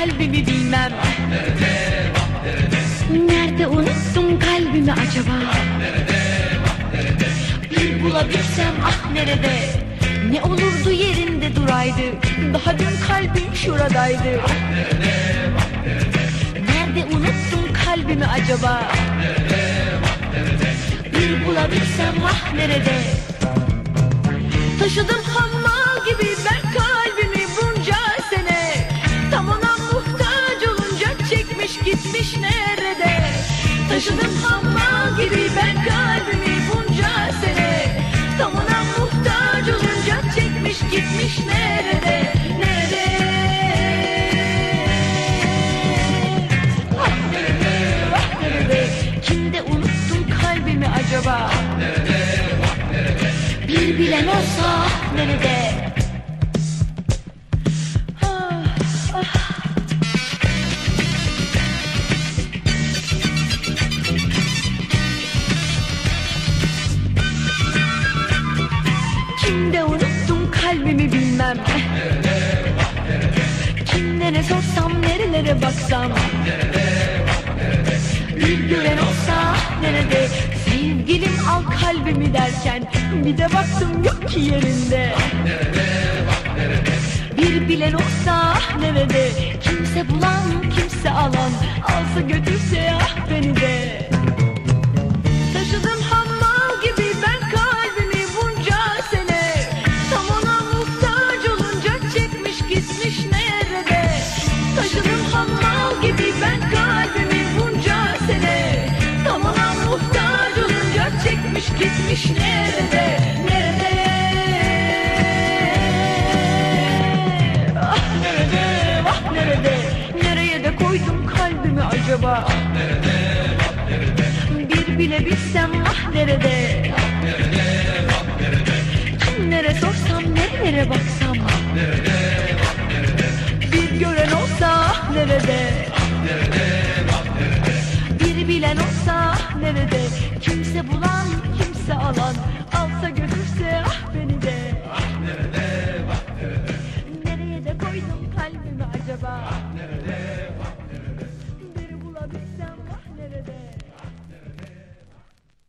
kalbimi bilmem. Nerede unuttum kalbimi acaba? Bir bulabilsem ah nerede? Ne olurdu yerinde duraydı. Daha dün kalbim şuradaydı. Nerede unuttum kalbimi acaba? Bir bulabilsem ah nerede? Taşıdım hammal Taşıdım hammal gibi ben kalbimi bunca sene. Tam ona muhtaç olunca çekmiş gitmiş nerede Nerede? Ah ah Kimde unuttum kalbimi acaba? Bir bilen olsa nerede? Kimde unuttum kalbimi bilmem. Kimlere sorsam nerelere baksam. Bir gören olsa nerede? Sevgilim al kalbimi derken Bir de baktım yok ki yerinde. Bir bilen olsa nerede nerede? Nereye de koydum kalbimi acaba? Bir bile bilsem ah nerede? Kimlere sorsam nerelere baksam? Bir gören olsa ah nerede? Bir bilen olsa ah nerede? Kimse bulan kimse alan